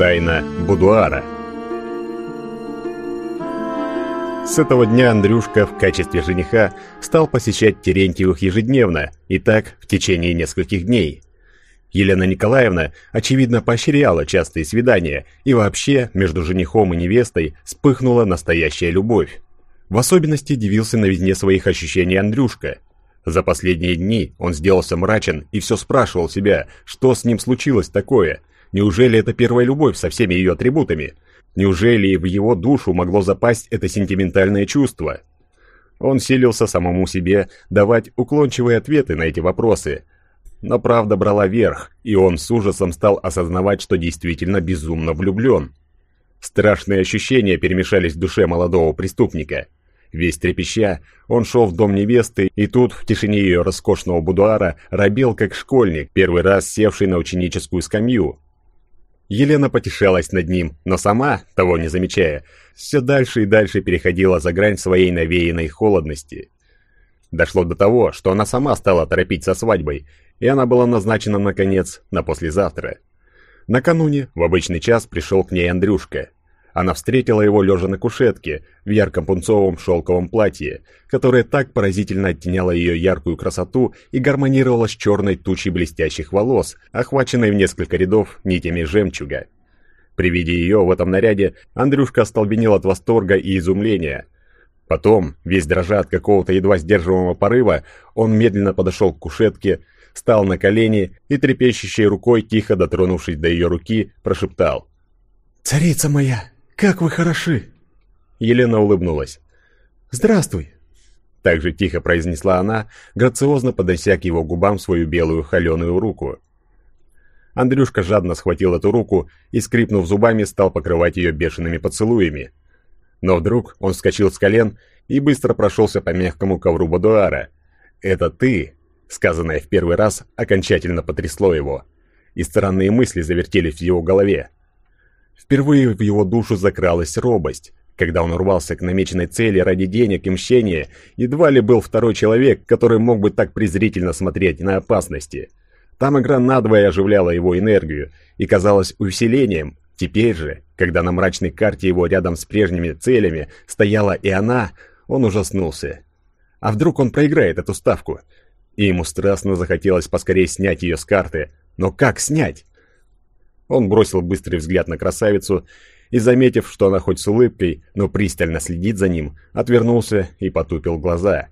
Тайна будуара. С этого дня Андрюшка в качестве жениха стал посещать Терентьевых ежедневно, и так в течение нескольких дней. Елена Николаевна, очевидно, поощряла частые свидания, и вообще между женихом и невестой вспыхнула настоящая любовь. В особенности дивился новизне своих ощущений Андрюшка. За последние дни он сделался мрачен и все спрашивал себя, что с ним случилось такое. Неужели это первая любовь со всеми ее атрибутами – Неужели в его душу могло запасть это сентиментальное чувство? Он силился самому себе давать уклончивые ответы на эти вопросы. Но правда брала верх, и он с ужасом стал осознавать, что действительно безумно влюблен. Страшные ощущения перемешались в душе молодого преступника. Весь трепеща, он шел в дом невесты, и тут, в тишине ее роскошного будуара, робел как школьник, первый раз севший на ученическую скамью. Елена потешалась над ним, но сама, того не замечая, все дальше и дальше переходила за грань своей навеянной холодности. Дошло до того, что она сама стала торопить со свадьбой, и она была назначена, наконец, на послезавтра. Накануне, в обычный час, пришел к ней Андрюшка – она встретила его лежа на кушетке, в ярком пунцовом шелковом платье, которое так поразительно оттеняло ее яркую красоту и гармонировало с черной тучей блестящих волос, охваченной в несколько рядов нитями жемчуга. При виде ее в этом наряде Андрюшка остолбенел от восторга и изумления. Потом, весь дрожа от какого-то едва сдерживаемого порыва, он медленно подошел к кушетке, стал на колени и трепещущей рукой, тихо дотронувшись до ее руки, прошептал. «Царица моя, как вы хороши!» Елена улыбнулась. «Здравствуй!» Так же тихо произнесла она, грациозно поднося к его губам свою белую холеную руку. Андрюшка жадно схватил эту руку и, скрипнув зубами, стал покрывать ее бешеными поцелуями. Но вдруг он вскочил с колен и быстро прошелся по мягкому ковру Бодуара. «Это ты!» Сказанное в первый раз окончательно потрясло его, и странные мысли завертелись в его голове. Впервые в его душу закралась робость. Когда он урвался к намеченной цели ради денег и мщения, едва ли был второй человек, который мог бы так презрительно смотреть на опасности. Там игра надвое оживляла его энергию и казалась усилением. Теперь же, когда на мрачной карте его рядом с прежними целями стояла и она, он ужаснулся. А вдруг он проиграет эту ставку? И ему страстно захотелось поскорее снять ее с карты. Но как снять? Он бросил быстрый взгляд на красавицу и, заметив, что она хоть с улыбкой, но пристально следит за ним, отвернулся и потупил глаза.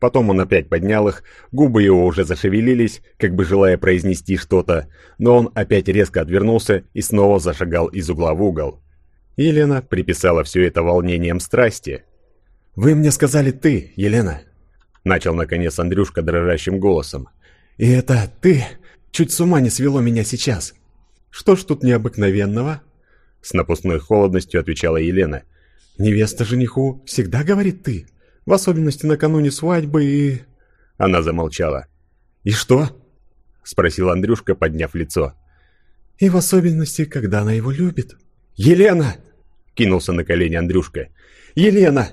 Потом он опять поднял их, губы его уже зашевелились, как бы желая произнести что-то, но он опять резко отвернулся и снова зашагал из угла в угол. Елена приписала все это волнением страсти. «Вы мне сказали «ты», Елена», — начал наконец Андрюшка дрожащим голосом. «И это «ты» чуть с ума не свело меня сейчас. «Что ж тут необыкновенного?» С напускной холодностью отвечала Елена. «Невеста жениху всегда говорит «ты», в особенности накануне свадьбы и...» Она замолчала. «И что?» Спросил Андрюшка, подняв лицо. «И в особенности, когда она его любит». «Елена!» Кинулся на колени Андрюшка. «Елена!»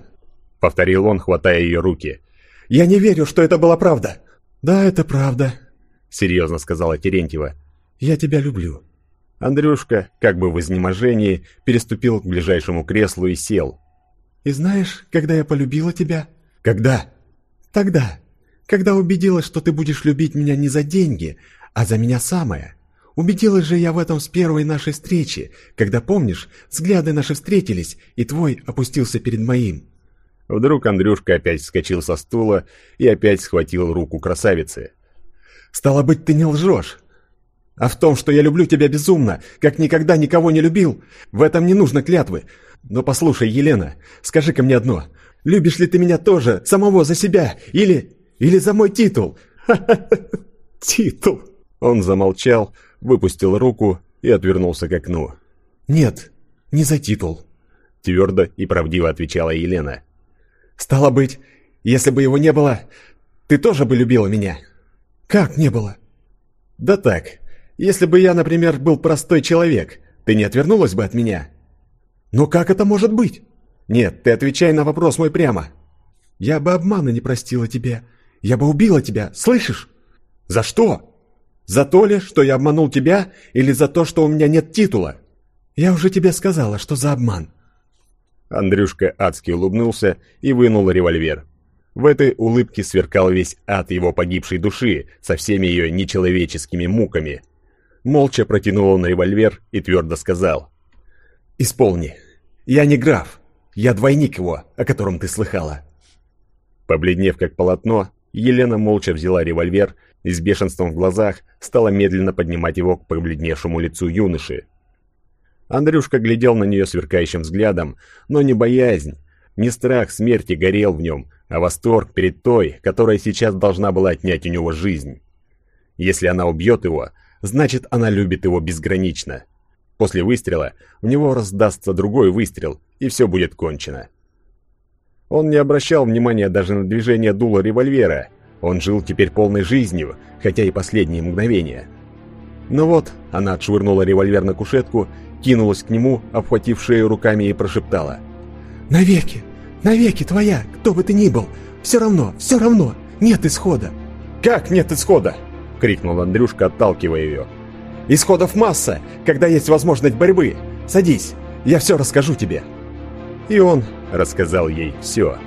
Повторил он, хватая ее руки. «Я не верю, что это была правда!» «Да, это правда», — серьезно сказала Терентьева. «Я тебя люблю. Андрюшка, как бы в изнеможении, переступил к ближайшему креслу и сел. «И знаешь, когда я полюбила тебя?» «Когда?» «Тогда, когда убедилась, что ты будешь любить меня не за деньги, а за меня самое. Убедилась же я в этом с первой нашей встречи, когда, помнишь, взгляды наши встретились, и твой опустился перед моим». Вдруг Андрюшка опять вскочил со стула и опять схватил руку красавицы. «Стало быть, ты не лжешь!» А в том, что я люблю тебя безумно, как никогда никого не любил, в этом не нужно клятвы. Но послушай, Елена, скажи-ка мне одно. Любишь ли ты меня тоже, самого за себя, или... или за мой титул? Титул. Он замолчал, выпустил руку и отвернулся к окну. Нет, не за титул. Твердо и правдиво отвечала Елена. Стало быть, если бы его не было, ты тоже бы любила меня. Как не было? Да так, если бы я, например, был простой человек, ты не отвернулась бы от меня?» «Но как это может быть?» «Нет, ты отвечай на вопрос мой прямо». «Я бы обмана не простила тебе. Я бы убила тебя, слышишь?» «За что? За то ли, что я обманул тебя, или за то, что у меня нет титула?» Я уже тебе сказала, что за обман». Андрюшка адски улыбнулся и вынул револьвер. В этой улыбке сверкал весь ад его погибшей души со всеми ее нечеловеческими муками. Молча протянул он револьвер и твердо сказал. «Исполни. Я не граф. Я двойник его, о котором ты слыхала». Побледнев как полотно, Елена молча взяла револьвер и с бешенством в глазах стала медленно поднимать его к побледневшему лицу юноши. Андрюшка глядел на нее сверкающим взглядом, но не боязнь, не страх смерти горел в нем, а восторг перед той, которая сейчас должна была отнять у него жизнь. Если она убьет его, значит она любит его безгранично. После выстрела в него раздастся другой выстрел, и все будет кончено. Он не обращал внимания даже на движение дула револьвера. Он жил теперь полной жизнью, хотя и последние мгновения. Но вот она отшвырнула револьвер на кушетку, кинулась к нему, обхватив шею руками и прошептала. «Навеки! Навеки твоя, кто бы ты ни был! Все равно, все равно! Нет исхода!» «Как нет исхода?» — крикнул Андрюшка, отталкивая ее. «Исходов масса, когда есть возможность борьбы! Садись, я все расскажу тебе!» И он рассказал ей все.